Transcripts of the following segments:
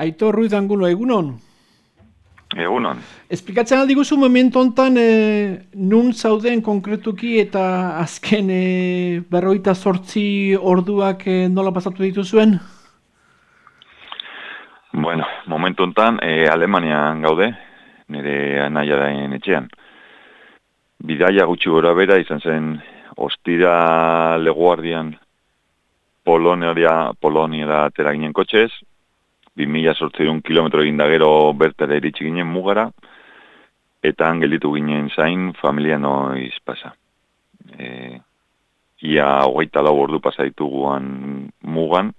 Aito Ruiz Angulo, egunon? Egunon. Esplikatzen aldi guzu momentu honetan e, nun zauden konkretuki eta azken e, berroita sortzi orduak e, nola pasatu dituzuen? Bueno, momentu honetan e, Alemanian gaude, nire anaiaren etxean. Bidaia gutxi gora bera izan zen ostira leguardian Polonia, Polonia atera ginen kotxez, 2000 sortzeun kilometro egin gero bertara iritsi ginen mugara, eta angelitu ginen zain familia noiz pasa. E, ia hogeita lau ordu pasa dituguan mugan,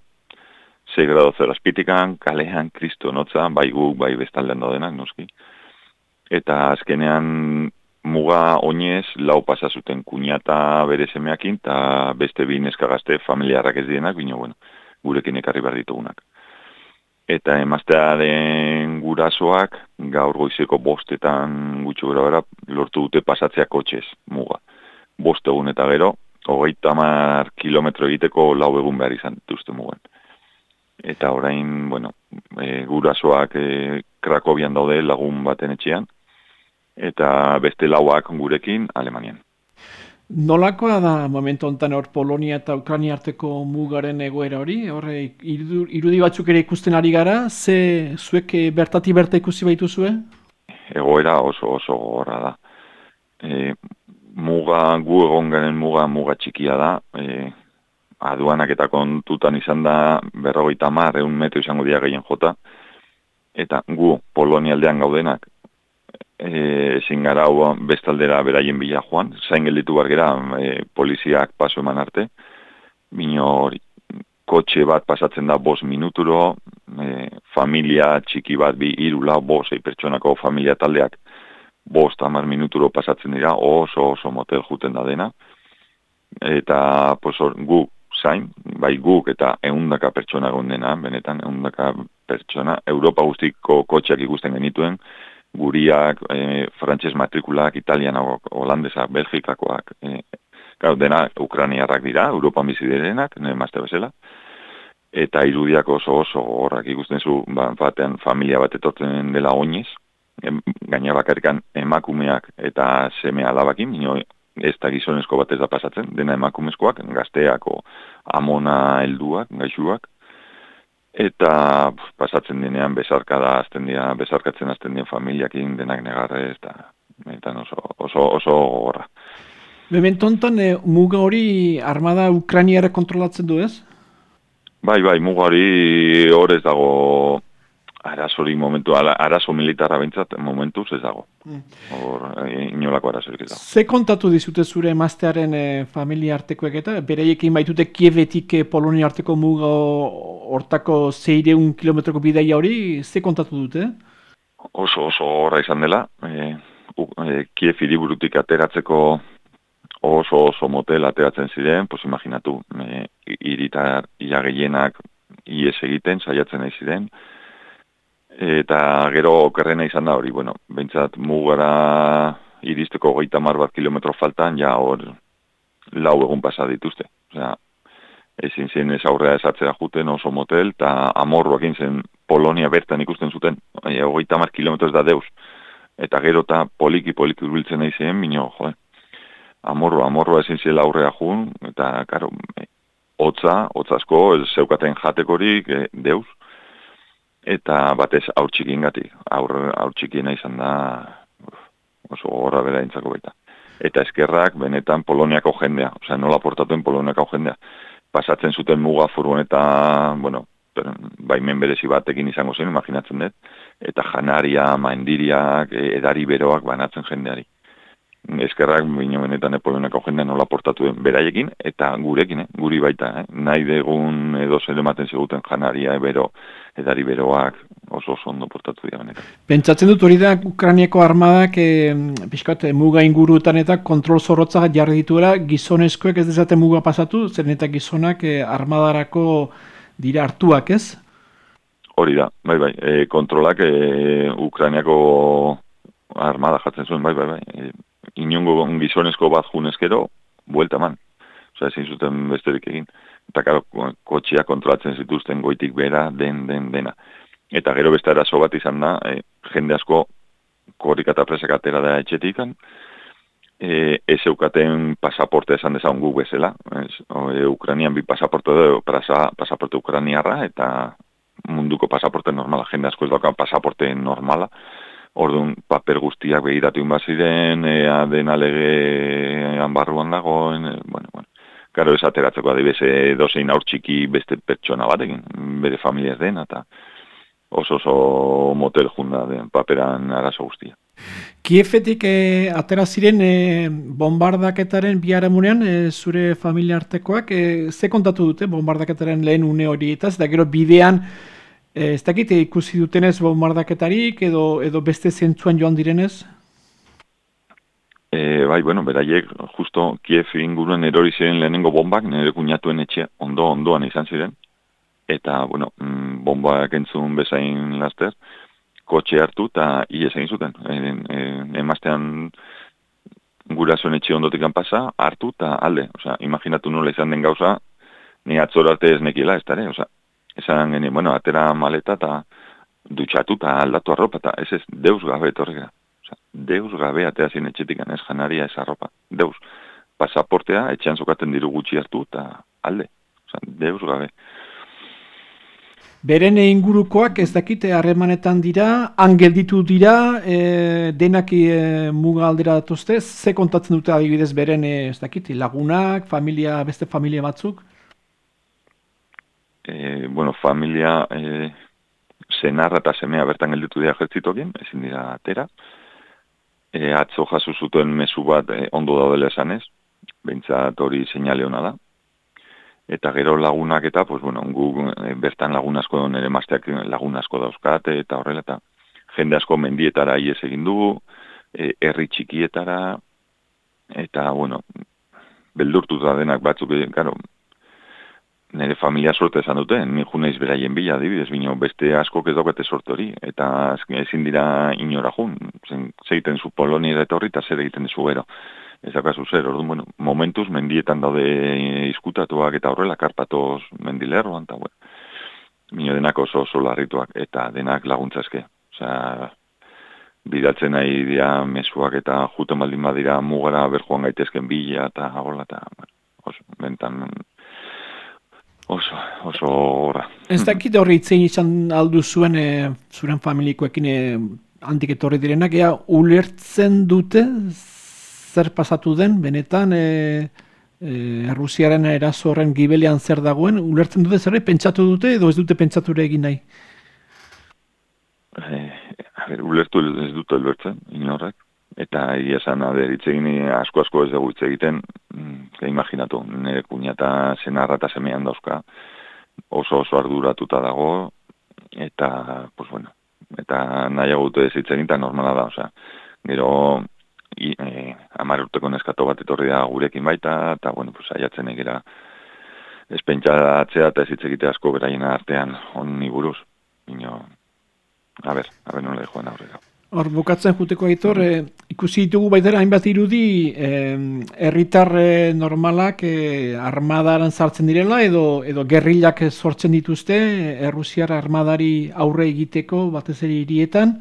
6 grado zero azpitikan, kalean, kristo notza, bai gu, bai bestaldean daudenak, noski. Eta azkenean muga oinez lau pasa zuten kuñata bere semeakin eta beste bi neskagazte familiarrak ez dienak, bino, bueno, gurekin ekarri behar ditugunak. Eta emaztearen gurasoak gaur goizeko bostetan gutxo gara lortu dute pasatzea kotxez muga. Bost egun eta gero, hogeita mar kilometro egiteko lau egun behar izan dituzte mugen. Eta orain, bueno, e, gurasoak e, Krakobian daude lagun baten etxean, eta beste lauak gurekin Alemanian. Nolakoa da momentu honetan hor Polonia eta Ukrania arteko mugaren egoera hori? Horre, irudi batzuk ere ikusten ari gara, ze zuek eh, bertati berta ikusi baitu zue? Egoera oso oso gorra da. E, muga, gu egon garen muga, muga txikia da. E, aduanak eta kontutan izan da berrogeita mar, egun metro izango dia gehien jota. Eta gu, Polonia aldean gaudenak, e, ezin gara bestaldera beraien bila joan, zain gelditu bar gera e, poliziak paso eman arte, bino kotxe bat pasatzen da bos minuturo, e, familia txiki bat bi irula, bos, ei pertsonako familia taldeak, bos tamar minuturo pasatzen dira, oso oso motel juten da dena, eta pos, gu zain, bai guk eta eundaka pertsona gondena, benetan eundaka pertsona, Europa guztiko kotxeak ikusten genituen, guriak, e, frantses matrikulak, italianak, holandesak, belgikakoak, e, gau, dena ukraniarrak dira, Europan bizi direnak, nire mazte bezala, eta irudiak oso oso horrak ikusten zu, ba, batean familia bat etortzen dela oinez, gaina bakarrikan emakumeak eta seme alabakin, minio, ez da gizonezko bat ez da pasatzen, dena emakumezkoak, gazteako amona helduak, gaixuak, eta pasatzen dinean bezarka da azten dira, bezarkatzen azten dien familiakin denak negarrez, eta, eta oso, oso, oso gorra. Bementontan, e, muga hori armada Ukrainiara kontrolatzen du ez? Bai, bai, muga hori horrez dago arazori momentu, arazo militarra bintzat momentu ez dago. Mm. Hor, mm. inolako arazorik ez dago. Ze kontatu dizute zure emaztearen e, familia artekoek eta? Bereiekin baitute Kievetik e, Polonia arteko muga hortako zeireun kilometroko bidaia hori, ze kontatu dute? Oso, oso horra izan dela. E, e, Kiev iriburutik ateratzeko oso oso motel ateratzen ziren, pues imaginatu, e, iritar ia gehienak ies egiten, saiatzen nahi ziren, eta gero okerrena izan da hori, bueno, behintzat mugara iristeko goita mar bat kilometro faltan, ja hor lau egun pasa dituzte. Osea, ezin zen ez aurrea esatzea juten oso motel, eta amorroak zen Polonia bertan ikusten zuten, hogeita mar kilometroz da deus. Eta gero eta poliki poliki urbiltzen nahi zen, minio, jo, amorro, amorroa ezin zen aurrea jun, eta, karo, hotza, hotzasko, zeukaten jatekorik, e, deus, eta batez aur txikien gati, aur, aur txikiena izan da oso horra bera intzako baita. Eta eskerrak benetan Poloniako jendea, osea nola portatuen Poloniako jendea. Pasatzen zuten muga furgon eta, bueno, baimen berezi batekin izango zen, imaginatzen dut, eta janaria, maendiriak, edari beroak banatzen jendeari eskerrak bine benetan epolenako jendea nola portatu den beraiekin, eta gurekin, eh? guri baita, eh? nahi degun edo zer ematen ziguten janaria, ebero, edari beroak, oso oso ondo portatu dira benetan. Pentsatzen dut hori da Ukraniako armadak e, pixkat, muga ingurutan eta kontrol zorrotza jarri dituela, gizonezkoek ez dezaten muga pasatu, zen eta gizonak e, armadarako dira hartuak ez? Hori da, bai bai, e, kontrolak e, Ukraniako armada jatzen zuen, bai bai bai, inongo gizonezko bat junezkero, buelta man. Osa, ezin zuten besterik egin. Eta karo, kotxia kontrolatzen zituzten goitik bera, den, den, dena. eta gero beste arazo bat izan da, e, jende asko korrik eta presek atera da etxetik, e, ez eukaten pasaporte esan dezagun gu bezala, ez, o, e, Ukranian bi pasaporte da, pasa, pasaporte ukraniarra, eta munduko pasaporte normala, jende asko ez dauka pasaporte normala, Orduan, paper guztiak behiratu baziren, ea dena lege barruan dagoen, e, bueno, bueno. Karo ez ateratzeko adibes, e, dozein aur beste pertsona batekin, bere familiaz den, eta oso oso motel junda den paperan arazo guztia. Kiefetik e, atera ziren e, bombardaketaren biharamunean e, zure familia artekoak, e, ze kontatu dute bombardaketaren lehen une hori eta eta gero bidean E, ez dakit ikusi dutenez bombardaketarik edo edo beste zentzuan joan direnez? E, bai, bueno, beraiek, justo Kiev inguruen erori ziren lehenengo bombak, nire kuñatuen etxe ondo ondoan izan ziren. Eta, bueno, mm, bombak entzun bezain laster, kotxe hartu eta ies egin zuten. E, e, emaztean gurasoen etxe ondotik pasa, hartu eta alde. Osea, imaginatu nola izan den gauza, ni atzorate ez nekiela, ez dara, osea, esan geni, bueno, atera maleta eta dutxatu eta aldatu arropa, eta ez ez, deus gabe etorri gara. Osa, deus gabe atea zin etxetik ez janaria ez arropa. Deus, pasaportea, etxean zokaten diru gutxi hartu, eta alde. Osa, deus gabe. Beren ingurukoak ez dakite harremanetan dira, angelditu dira, e, denak e, muga aldera datuzte, ze kontatzen dute adibidez beren ez dakite, lagunak, familia, beste familia batzuk? E, bueno, familia e, zenarra eta semea bertan gelditu dira jertzitokien, ezin dira atera. E, atzo jasu zuten mezu bat e, ondo daudela esanez, behintzat hori seinale hona da. Eta gero lagunak eta, pues, bueno, gu, e, bertan lagun asko nire mazteak lagun asko dauzkate eta horrela, eta jende asko mendietara ies egin dugu, herri txikietara, eta, bueno, beldurtu da denak batzuk, gero, nire familia sorte esan dute, ni juneiz beraien bila, adibidez, bino beste asko ez daukate sorte hori, eta ezin dira inora jun, zeiten zu Polonia eta horri, eta zer egiten zu gero. Ez akazu zer, orduan, bueno, momentuz mendietan daude izkutatuak eta horrela, karpatoz mendilerroan, eta bueno, bino denak oso oso larrituak, eta denak laguntzazke. Osea, bidatzen nahi dira mesuak eta juten baldin badira mugara berjoan gaitezken bila, eta hola, eta, bueno, oso, bentan, oso, oso horra. Ez dakit horri itzein izan aldu zuen e, zuren familikoekin e, handik etorri direnak, ea ulertzen dute zer pasatu den, benetan e, e, Rusiaren erazo horren gibelean zer dagoen, ulertzen dute zer pentsatu dute edo ez dute pentsature egin nahi? E, a ber, ulertu ez dute ulertzen, inorrak eta ia esan aderitzein asko asko ez dugu hitz egiten, mm, imaginatu, nire kuñata senarra eta semean dauzka, oso oso arduratuta dago, eta, pues bueno, eta nahi agutu ez hitz egin, normala da, osea, gero, i, e, amar urteko neskato bat etorri da gurekin baita, eta, bueno, pues, aiatzen egira, espentsatzea eta ez hitz egite asko beraien artean onni buruz, ino, a ber, a ber, nola joan aurrera. Hor, bukatzen juteko aitor, e, ikusi ditugu baitera hainbat irudi herritarre e, normalak e, armadaren sartzen direla edo edo gerrilak sortzen dituzte Errusiar armadari aurre egiteko batez ere hirietan.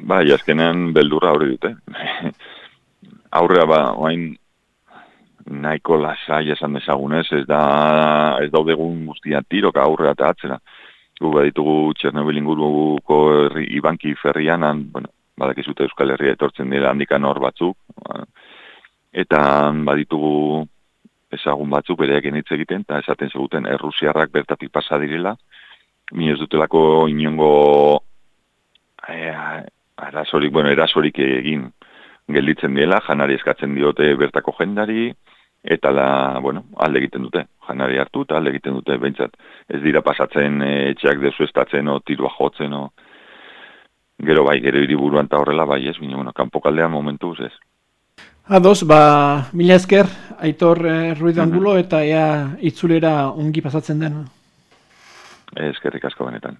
Bai, azkenean beldurra hori dute. Aurrea ba, oain nahiko lasai esan dezagunez, ez da ez daude egun guztia tiroka aurrea eta atzera gu baditugu Txernobil inguruko ibanki ferrianan, bueno, badakizute Euskal Herria etortzen dira handikan hor batzuk, ba, eta baditugu ezagun batzuk bereak hitz egiten, eta esaten zeguten errusiarrak bertatik pasa direla, mi ez dutelako inongo e, arazorik, bueno, erasorik egin gelditzen dela, janari eskatzen diote bertako jendari, eta la, bueno, alde egiten dute, janari hartu eta alde egiten dute, behintzat, ez dira pasatzen e, etxeak dezu estatzen, o tirua jotzen, o... gero bai, gero hiriburuan eta horrela, bai ez, bine, bueno, kanpo kaldean momentuz ez. Ados, ba, mila esker, aitor eh, ruidangulo, eta ea itzulera ongi pasatzen den. Eskerrik asko benetan.